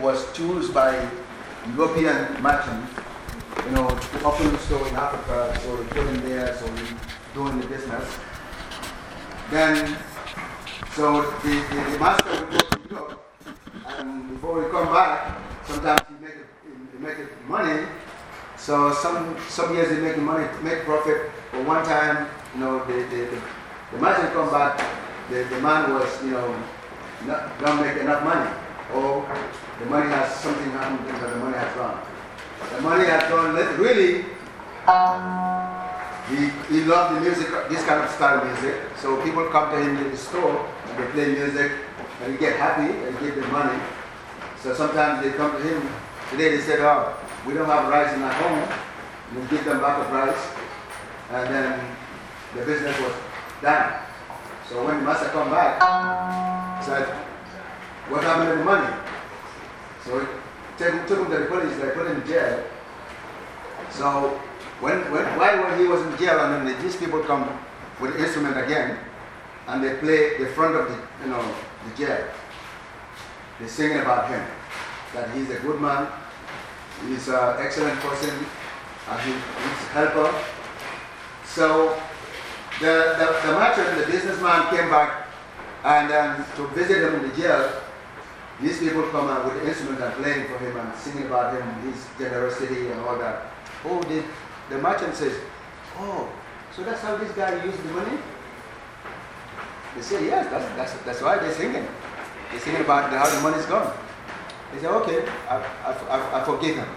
was chosen by European merchants, you know, to open a store in Africa, so him there, so doing the business. Then, so the, the, the master would go to Europe, and before we come back, sometimes he make, he make money. So some, some years he make money, make profit. But one time, you know, the, the, the, the merchant come back, the, the man was, you know, not, don't make enough money. Or the money has something happened and the money has gone. The money has gone, really, he, he loved the music, this kind of style music. So people come to him in the store and they play music and he get happy and give them money. So sometimes they come to him. Today they said, oh, we don't have rice in our home. And we give them back of rice. And then the business was done. So when the master come back, he said, what happened to the money? So he took him to the police, they put him in jail. So when, when, while he was in jail, and then these people come with the instrument again, and they play the front of the, you know, the jail. They're singing about him, that he's a good man, he's an excellent person, and he, he's a helper. So the, the, the merchant, the businessman came back and um, to visit him in the jail. These people come out with the instrument and playing for him and singing about him, his generosity and all that. Oh, the, the merchant says, Oh, so that's how this guy used the money? They say, Yes, that's, that's, that's why they're singing. They're singing about how the money's gone. They say, Okay, I, I, I, forgive him.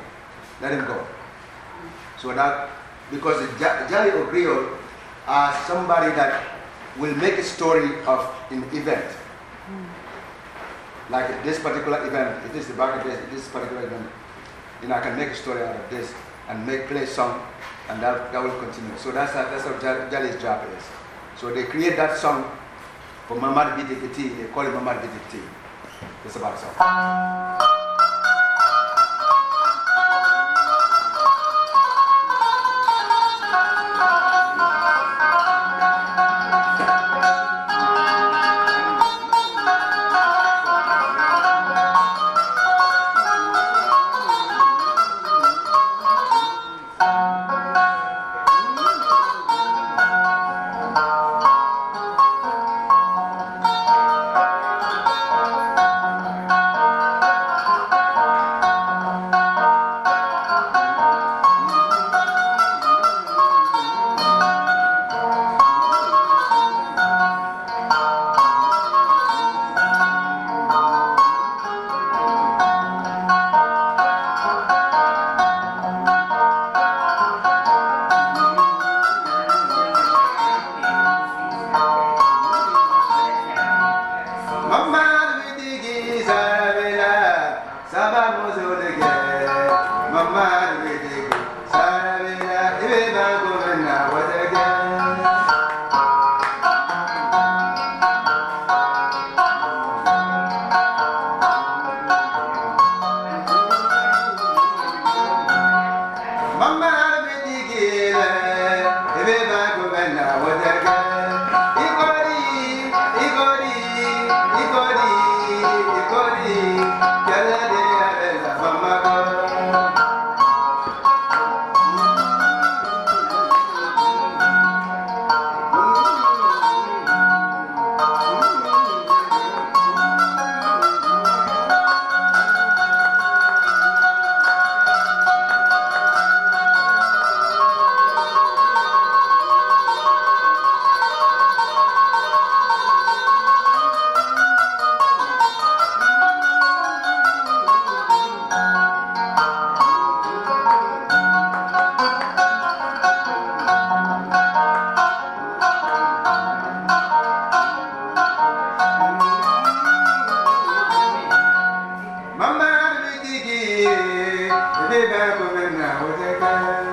Let him go. So that, because the Jali or Griot are somebody that will make a story of an event. Hmm. Like this particular event, the this, particular event. You know, I can make a story out of this and make play song, and that, that will continue. So that's, how, that's what Jali's job is. So they create that song for Mamad BDPT, they call it Mamad BDPT. That's about song. فلما sigi, ebe baby, ko baby, na baby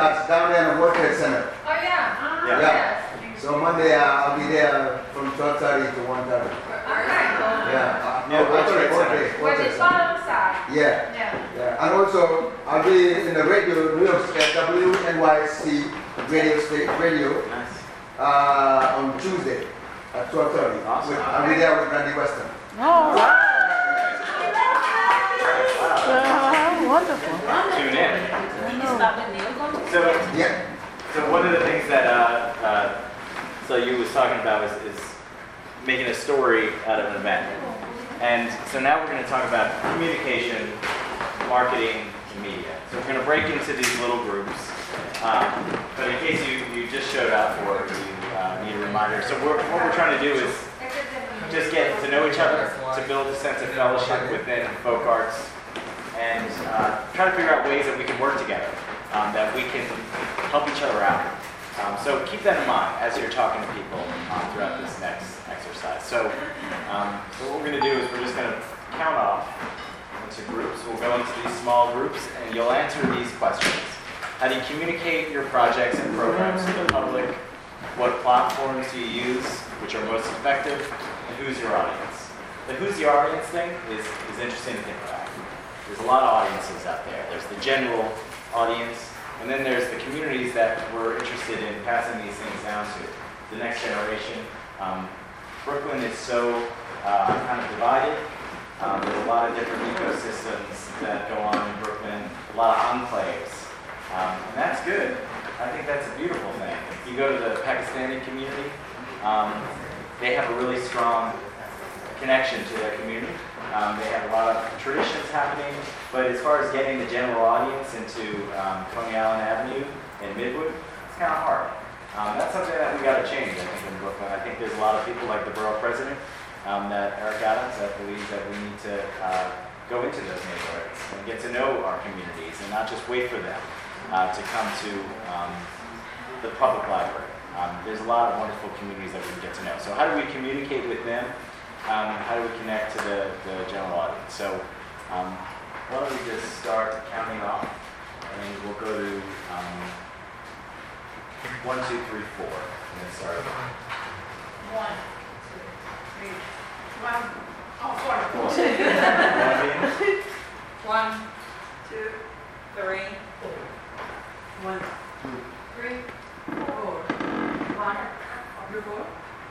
Brookfield Arts down there in the World Trade Center. Oh, yeah. Uh, Yeah. yes. So Monday uh, I'll be there from 12:30 to 1:30. All right. Yeah. Yeah, World World Trade Trade- World Center. Trade- World Where Trade the Center. sun on the side. Yeah. Yeah. Yeah, and also I'll be in the radio, New York State, WNYC radio state radio Nice. uh, on Tuesday at 12:30. Awesome. With- I'll be there with Randy Weston. Oh, wow. Wow. Uh, wonderful. Tune in. Did you stop at Neil going? So, Yeah. so one of the things that uh, uh, so you was talking about is, is making a story out of an event. And so now we're going to talk about communication, marketing, and media. So we're going to break into these little groups. Um, but in case you, you just showed up or you uh, need a reminder, so we're, what we're trying to do is just get to know each other, to build a sense of fellowship within folk arts, and uh, try to figure out ways that we can work together, um, that we can help each other out. Um, so keep that in mind as you're talking to people um, throughout this next exercise. So, um, so what we're going to do is we're just going to count off into groups. We'll go into these small groups, and you'll answer these questions. How do you communicate your projects and programs to the public? What platforms do you use, which are most effective, and who's your audience? The who's your audience thing is, is interesting to think about. There's a lot of audiences out there. There's the general audience, and then there's the communities that we're interested in passing these things down to. The next generation. Um, Brooklyn is so uh, kind of divided. Um, there's a lot of different ecosystems that go on in Brooklyn, a lot of enclaves. Um, and that's good. I think that's a beautiful thing. You go to the Pakistani community, they have a really strong connection to their community. Um, they have a lot of traditions happening, but as far as getting the general audience into um, Coney Island Avenue and Midwood, it's kind of hard. Um, that's something that we got to change, I think, in Brooklyn. I think there's a lot of people like the borough president, um, that Eric Adams, that believes that we need to uh, go into those neighborhoods and get to know our communities and not just wait for them uh, to come to um, the public library. Um, there's a lot of wonderful communities that we can get to know. So how do we communicate with them? Um, how do we connect to the, the general audience? So um, why don't we just start counting off, and we'll go to um, one, two, three, four, and then start. One, two, three. One, oh, four. Four. One, two, three. One, three, four. One. You're four?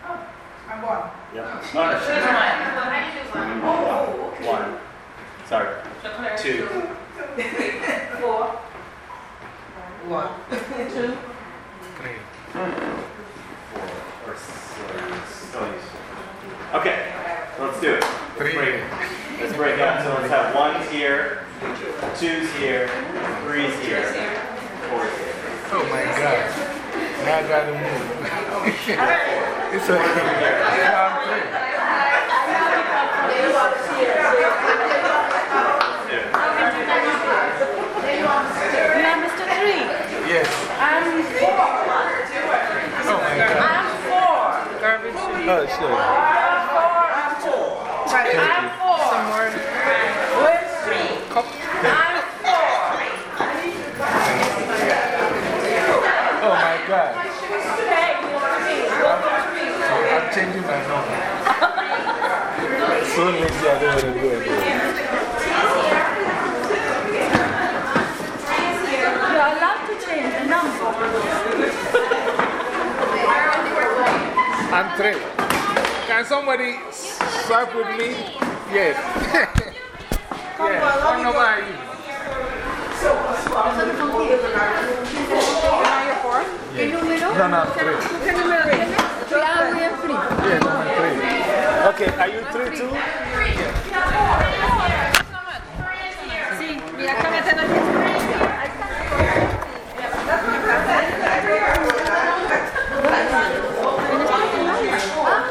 Oh, I'm one. Yep. Choose No, one. no, How do you choose one? Oh, okay. One. Sorry. So Claire, Two. Four. One. Two. Four. Or six. Okay, let's do it. Let's break, let's break out. So let's have ones here, twos here, threes here, fours here. Oh my God. Now I gotta move. it's okay. I'm free. Two. You are Mr. Three. Yes. I'm four. Oh my God. I'm four. Oh, sure. I'm four. I'm two. I'm four. Where's three? I'm four. Oh my God. Hey, you're three. Go for three. I'm changing my number. so lazy, I don't want to do it. You are allowed to change the number. I'm three. Can somebody swap with me? Yes. yes. What number are you? ¿Qué número? No, no, three. ¿Qué número tienes? Ya voy a three. Yeah, number three. Okay, are you three too?